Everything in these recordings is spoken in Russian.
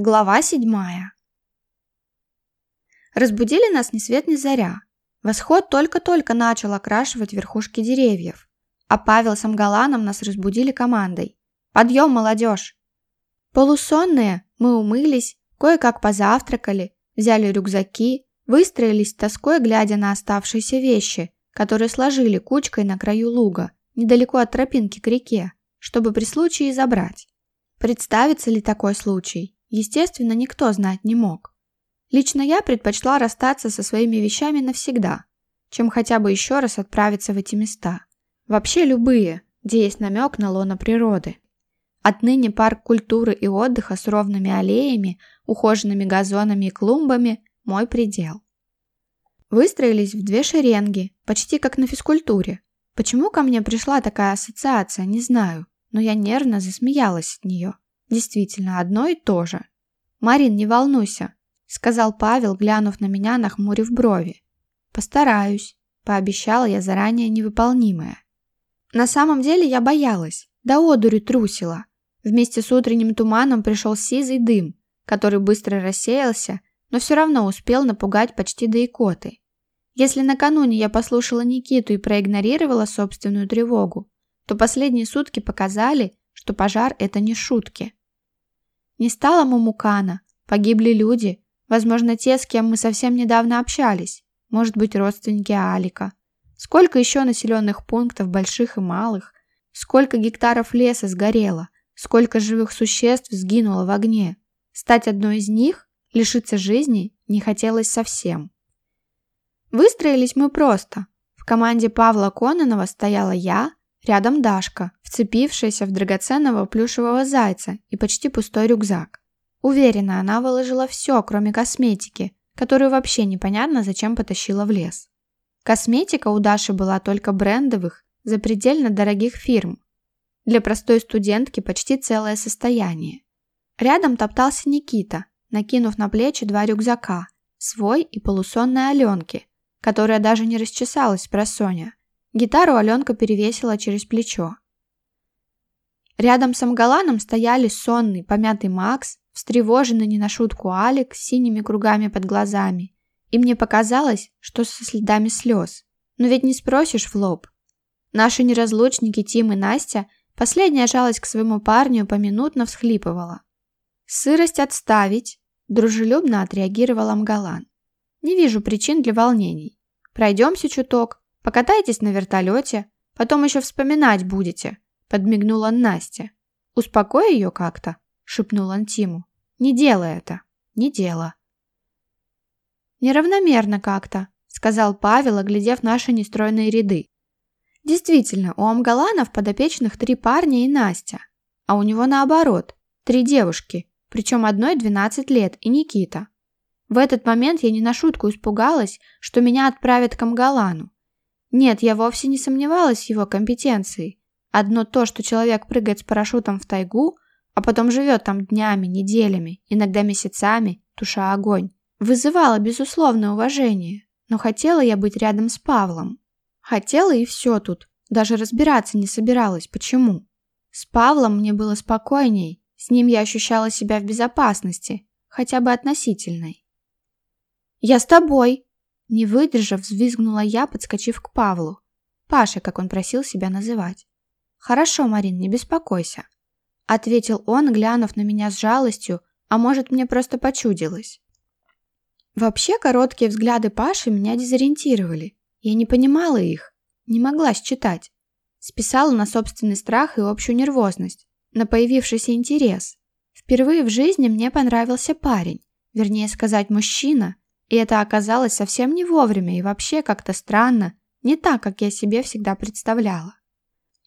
Глава седьмая. Разбудили нас ни свет ни заря. Восход только-только начал окрашивать верхушки деревьев, а Павел с Амгаланом нас разбудили командой. «Подъем, молодежь!» Полусонные мы умылись, кое-как позавтракали, взяли рюкзаки, выстроились тоской, глядя на оставшиеся вещи, которые сложили кучкой на краю луга, недалеко от тропинки к реке, чтобы при случае забрать. Представится ли такой случай? естественно, никто знать не мог. Лично я предпочла расстаться со своими вещами навсегда, чем хотя бы еще раз отправиться в эти места. Вообще любые, где есть намек на лоно природы. Отныне парк культуры и отдыха с ровными аллеями, ухоженными газонами и клумбами – мой предел. Выстроились в две шеренги, почти как на физкультуре. Почему ко мне пришла такая ассоциация, не знаю, но я нервно засмеялась от нее действительно одно и то же. «Марин, не волнуйся», – сказал Павел, глянув на меня, нахмурив брови. «Постараюсь», – пообещала я заранее невыполнимое. На самом деле я боялась, да одурю трусила. Вместе с утренним туманом пришел сизый дым, который быстро рассеялся, но все равно успел напугать почти до икоты. Если накануне я послушала Никиту и проигнорировала собственную тревогу, то последние сутки показали, что пожар – это не шутки. Не стало Мумукана. погибли люди, возможно, те, с кем мы совсем недавно общались, может быть, родственники Алика. Сколько еще населенных пунктов, больших и малых? Сколько гектаров леса сгорело? Сколько живых существ сгинуло в огне? Стать одной из них, лишиться жизни, не хотелось совсем. Выстроились мы просто. В команде Павла Кононова стояла я, Рядом Дашка, вцепившаяся в драгоценного плюшевого зайца и почти пустой рюкзак. Уверена, она выложила все, кроме косметики, которую вообще непонятно зачем потащила в лес. Косметика у Даши была только брендовых, запредельно дорогих фирм. Для простой студентки почти целое состояние. Рядом топтался Никита, накинув на плечи два рюкзака, свой и полусонной Аленки, которая даже не расчесалась про Соня. Гитару Аленка перевесила через плечо. Рядом с Амгаланом стояли сонный, помятый Макс, встревоженный не на шутку Алик с синими кругами под глазами. И мне показалось, что со следами слез. Но ведь не спросишь в лоб. Наши неразлучники Тим и Настя последняя жалость к своему парню поминутно всхлипывала. «Сырость отставить», – дружелюбно отреагировал Амгалан. «Не вижу причин для волнений. Пройдемся чуток, Покатайтесь на вертолете, потом еще вспоминать будете», – подмигнул он «Успокой ее как-то», – шепнул Антиму. «Не делай это, не дело». «Неравномерно как-то», – сказал Павел, оглядев наши нестройные ряды. «Действительно, у Амгаланов подопечных три парня и Настя, а у него наоборот, три девушки, причем одной 12 лет и Никита. В этот момент я не на шутку испугалась, что меня отправят к Амгалану. Нет, я вовсе не сомневалась в его компетенции. Одно то, что человек прыгает с парашютом в тайгу, а потом живет там днями, неделями, иногда месяцами, туша огонь, вызывало безусловное уважение. Но хотела я быть рядом с Павлом. Хотела и все тут. Даже разбираться не собиралась, почему. С Павлом мне было спокойней, с ним я ощущала себя в безопасности, хотя бы относительной. «Я с тобой!» Не выдержав, взвизгнула я, подскочив к Павлу, Паше, как он просил себя называть. «Хорошо, Марин, не беспокойся», — ответил он, глянув на меня с жалостью, а может, мне просто почудилось. Вообще, короткие взгляды Паши меня дезориентировали. Я не понимала их, не могла считать. Списала на собственный страх и общую нервозность, на появившийся интерес. Впервые в жизни мне понравился парень, вернее сказать, мужчина, и это оказалось совсем не вовремя и вообще как-то странно, не так, как я себе всегда представляла.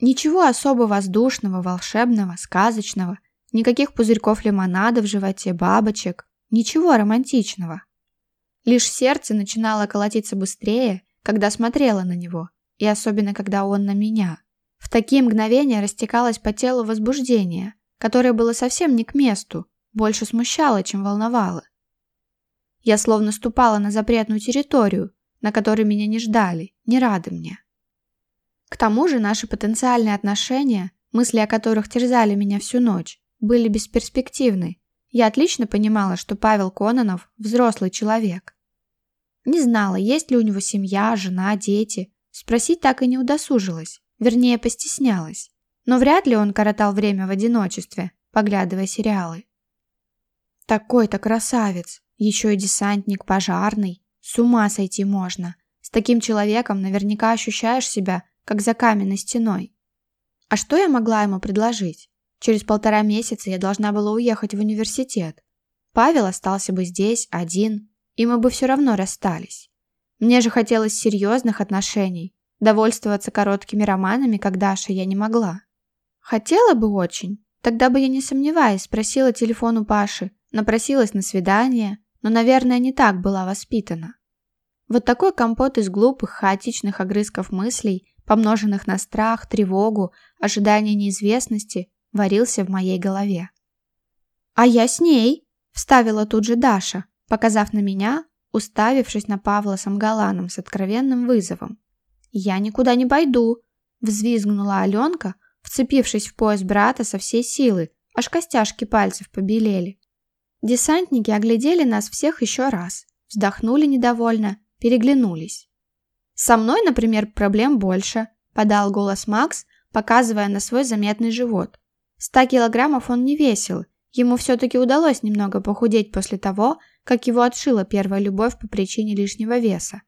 Ничего особо воздушного, волшебного, сказочного, никаких пузырьков лимонада в животе, бабочек, ничего романтичного. Лишь сердце начинало колотиться быстрее, когда смотрела на него, и особенно когда он на меня. В такие мгновения растекалось по телу возбуждение, которое было совсем не к месту, больше смущало, чем волновало. Я словно ступала на запретную территорию, на которой меня не ждали, не рады мне. К тому же наши потенциальные отношения, мысли о которых терзали меня всю ночь, были бесперспективны, Я отлично понимала, что Павел Кононов – взрослый человек. Не знала, есть ли у него семья, жена, дети. Спросить так и не удосужилась, вернее, постеснялась. Но вряд ли он коротал время в одиночестве, поглядывая сериалы. Такой-то красавец, Еще и десантник пожарный. С ума сойти можно. С таким человеком наверняка ощущаешь себя, как за каменной стеной. А что я могла ему предложить? Через полтора месяца я должна была уехать в университет. Павел остался бы здесь один, и мы бы все равно расстались. Мне же хотелось серьезных отношений. Довольствоваться короткими романами, как Даша, я не могла. Хотела бы очень. Тогда бы я, не сомневаясь, спросила телефон у Паши, напросилась на свидание, но, наверное, не так была воспитана. Вот такой компот из глупых, хаотичных огрызков мыслей, помноженных на страх, тревогу, ожидание неизвестности, варился в моей голове. «А я с ней!» – вставила тут же Даша, показав на меня, уставившись на Павла Самгаланом с откровенным вызовом. «Я никуда не пойду!» – взвизгнула Аленка, вцепившись в пояс брата со всей силы, аж костяшки пальцев побелели. Десантники оглядели нас всех еще раз, вздохнули недовольно, переглянулись. «Со мной, например, проблем больше», – подал голос Макс, показывая на свой заметный живот. Ста килограммов он не весил, ему все-таки удалось немного похудеть после того, как его отшила первая любовь по причине лишнего веса.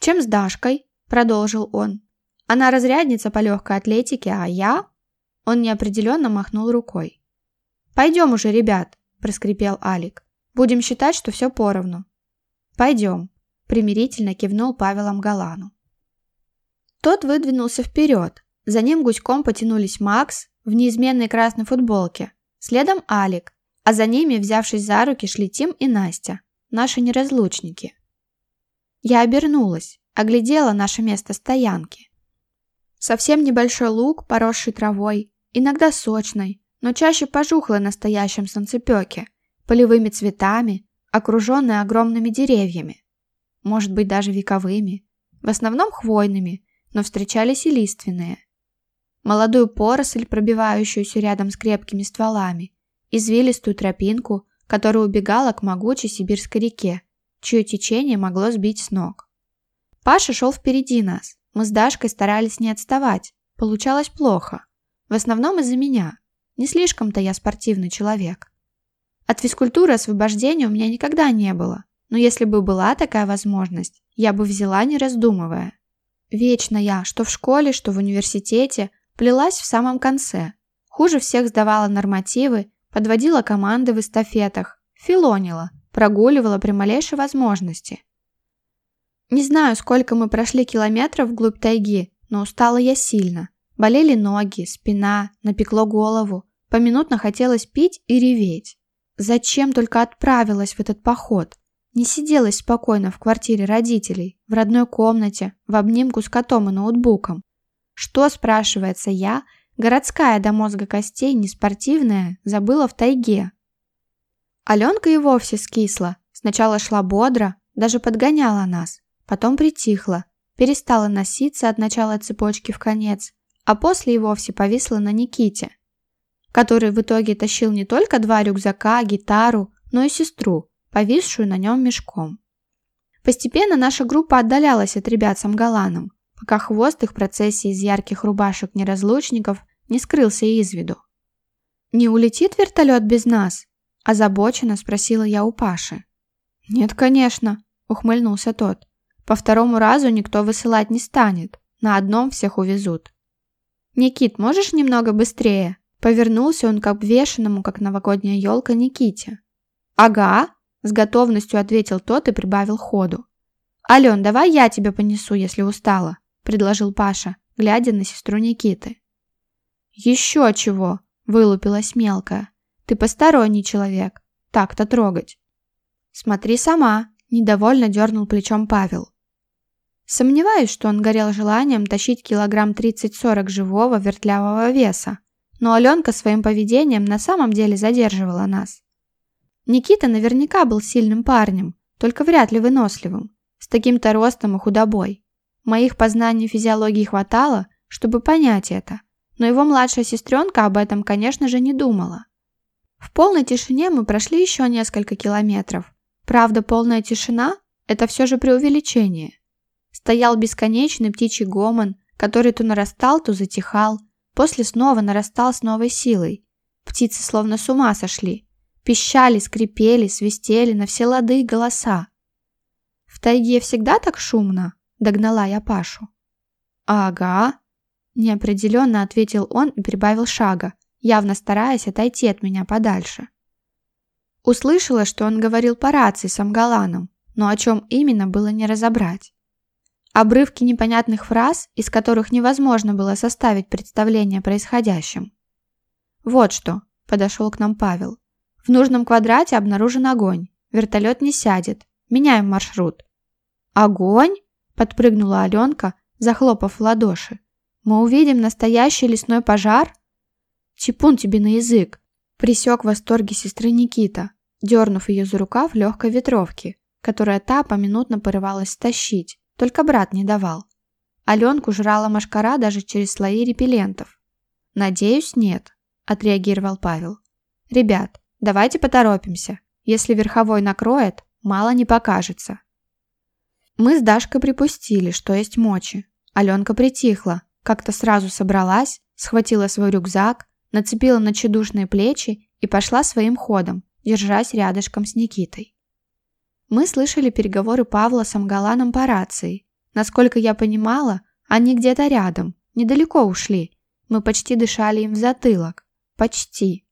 «Чем с Дашкой?» – продолжил он. «Она разрядница по легкой атлетике, а я...» Он неопределенно махнул рукой. «Пойдем уже, ребят!» проскрипел Алик. «Будем считать, что все поровну». «Пойдем», – примирительно кивнул Павелом Галану. Тот выдвинулся вперед. За ним гуськом потянулись Макс в неизменной красной футболке, следом Алик, а за ними, взявшись за руки, шли Тим и Настя, наши неразлучники. Я обернулась, оглядела наше место стоянки. Совсем небольшой луг, поросший травой, иногда сочной, но чаще пожухлой настоящем солнцепеке, полевыми цветами, окруженной огромными деревьями, может быть даже вековыми, в основном хвойными, но встречались и лиственные. Молодую поросль, пробивающуюся рядом с крепкими стволами, извилистую тропинку, которая убегала к могучей сибирской реке, чье течение могло сбить с ног. Паша шел впереди нас, мы с Дашкой старались не отставать, получалось плохо, в основном из-за меня. Не слишком-то я спортивный человек. От физкультуры освобождения у меня никогда не было, но если бы была такая возможность, я бы взяла, не раздумывая. Вечно я, что в школе, что в университете, плелась в самом конце. Хуже всех сдавала нормативы, подводила команды в эстафетах, филонила, прогуливала при малейшей возможности. Не знаю, сколько мы прошли километров вглубь тайги, но устала я сильно. Болели ноги, спина, напекло голову. Поминутно хотелось пить и реветь. Зачем только отправилась в этот поход? Не сиделась спокойно в квартире родителей, в родной комнате, в обнимку с котом и ноутбуком. Что, спрашивается я, городская до мозга костей, неспортивная, забыла в тайге? Аленка и вовсе скисла. Сначала шла бодро, даже подгоняла нас. Потом притихла, перестала носиться от начала цепочки в конец, а после и вовсе повисла на Никите – который в итоге тащил не только два рюкзака, гитару, но и сестру, повисшую на нем мешком. Постепенно наша группа отдалялась от ребят с Амгаланом, пока хвост их процессии из ярких рубашек неразлучников не скрылся из виду. «Не улетит вертолет без нас?» – озабоченно спросила я у Паши. «Нет, конечно», – ухмыльнулся тот. «По второму разу никто высылать не станет, на одном всех увезут». «Никит, можешь немного быстрее?» Повернулся он к обвешанному, как новогодняя елка, Никите. «Ага», – с готовностью ответил тот и прибавил ходу. «Ален, давай я тебя понесу, если устала», – предложил Паша, глядя на сестру Никиты. «Еще чего», – вылупилась мелкая. «Ты посторонний человек. Так-то трогать». «Смотри сама», – недовольно дернул плечом Павел. Сомневаюсь, что он горел желанием тащить килограмм 30-40 живого вертлявого веса, но Аленка своим поведением на самом деле задерживала нас. Никита наверняка был сильным парнем, только вряд ли выносливым, с таким-то ростом и худобой. Моих познаний физиологии хватало, чтобы понять это, но его младшая сестренка об этом, конечно же, не думала. В полной тишине мы прошли еще несколько километров. Правда, полная тишина – это все же преувеличение. Стоял бесконечный птичий гомон, который то нарастал, то затихал – После снова нарастал с новой силой. Птицы словно с ума сошли. Пищали, скрипели, свистели на все лады и голоса. «В тайге всегда так шумно?» – догнала я Пашу. «Ага», – неопределенно ответил он и прибавил шага, явно стараясь отойти от меня подальше. Услышала, что он говорил по рации с Амгаланом, но о чем именно было не разобрать обрывки непонятных фраз, из которых невозможно было составить представление о происходящем. «Вот что», – подошел к нам Павел. «В нужном квадрате обнаружен огонь. Вертолет не сядет. Меняем маршрут». «Огонь?» – подпрыгнула Аленка, захлопав в ладоши. «Мы увидим настоящий лесной пожар?» «Типун тебе на язык!» – присек в восторге сестры Никита, дернув ее за рукав легкой ветровки, которая та поминутно порывалась стащить. Только брат не давал. Аленку жрала машкара даже через слои репеллентов. «Надеюсь, нет», – отреагировал Павел. «Ребят, давайте поторопимся. Если верховой накроет, мало не покажется». Мы с Дашкой припустили, что есть мочи. Аленка притихла, как-то сразу собралась, схватила свой рюкзак, нацепила на чедушные плечи и пошла своим ходом, держась рядышком с Никитой. Мы слышали переговоры Павла с Амгаланом по рации. Насколько я понимала, они где-то рядом, недалеко ушли. Мы почти дышали им в затылок. Почти.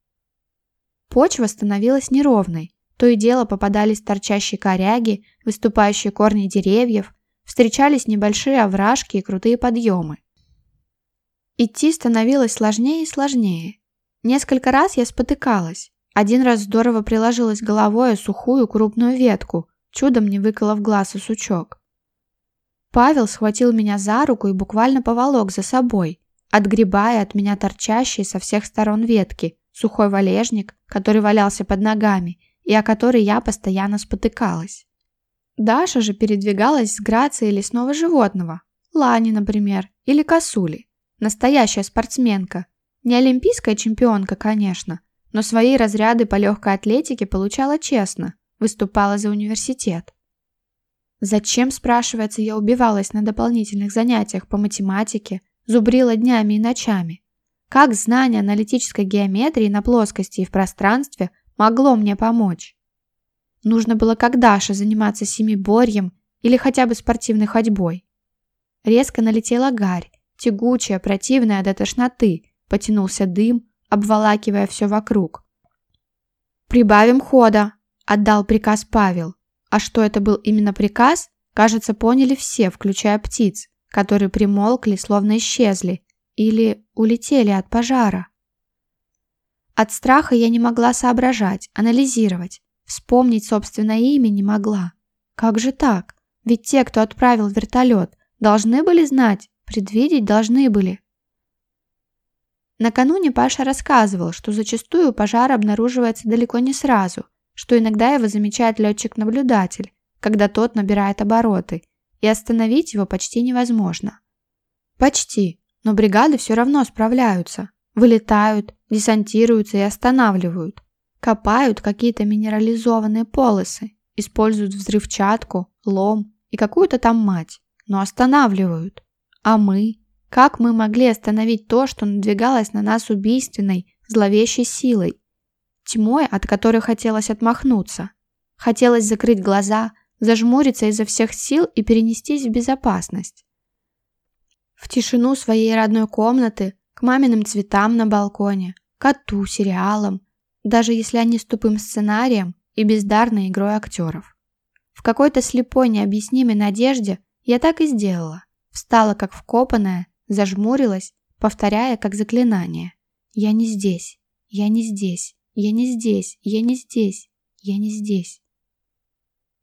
Почва становилась неровной. То и дело попадались торчащие коряги, выступающие корни деревьев, встречались небольшие овражки и крутые подъемы. Идти становилось сложнее и сложнее. Несколько раз я спотыкалась. Один раз здорово приложилась головой о сухую крупную ветку, чудом не выколов глаз и сучок. Павел схватил меня за руку и буквально поволок за собой, отгребая от меня торчащие со всех сторон ветки, сухой валежник, который валялся под ногами и о которой я постоянно спотыкалась. Даша же передвигалась с грацией лесного животного, лани, например, или косули. Настоящая спортсменка. Не олимпийская чемпионка, конечно, но свои разряды по легкой атлетике получала честно, выступала за университет. Зачем, спрашивается, я убивалась на дополнительных занятиях по математике, зубрила днями и ночами? Как знание аналитической геометрии на плоскости и в пространстве могло мне помочь? Нужно было как Даша заниматься семиборьем или хотя бы спортивной ходьбой. Резко налетела гарь, тягучая, противная до тошноты, потянулся дым, обволакивая все вокруг. «Прибавим хода», – отдал приказ Павел. А что это был именно приказ, кажется, поняли все, включая птиц, которые примолкли, словно исчезли, или улетели от пожара. От страха я не могла соображать, анализировать, вспомнить собственное имя не могла. Как же так? Ведь те, кто отправил вертолет, должны были знать, предвидеть должны были. Накануне Паша рассказывал, что зачастую пожар обнаруживается далеко не сразу, что иногда его замечает летчик-наблюдатель, когда тот набирает обороты, и остановить его почти невозможно. Почти, но бригады все равно справляются. Вылетают, десантируются и останавливают. Копают какие-то минерализованные полосы, используют взрывчатку, лом и какую-то там мать, но останавливают. А мы? Как мы могли остановить то, что надвигалось на нас убийственной, зловещей силой? Тьмой, от которой хотелось отмахнуться. Хотелось закрыть глаза, зажмуриться изо всех сил и перенестись в безопасность. В тишину своей родной комнаты, к маминым цветам на балконе, коту, сериалам, даже если они с тупым сценарием и бездарной игрой актеров. В какой-то слепой необъяснимой надежде я так и сделала. Встала как вкопанная, Зажмурилась, повторяя как заклинание. «Я не здесь! Я не здесь! Я не здесь! Я не здесь! Я не здесь!»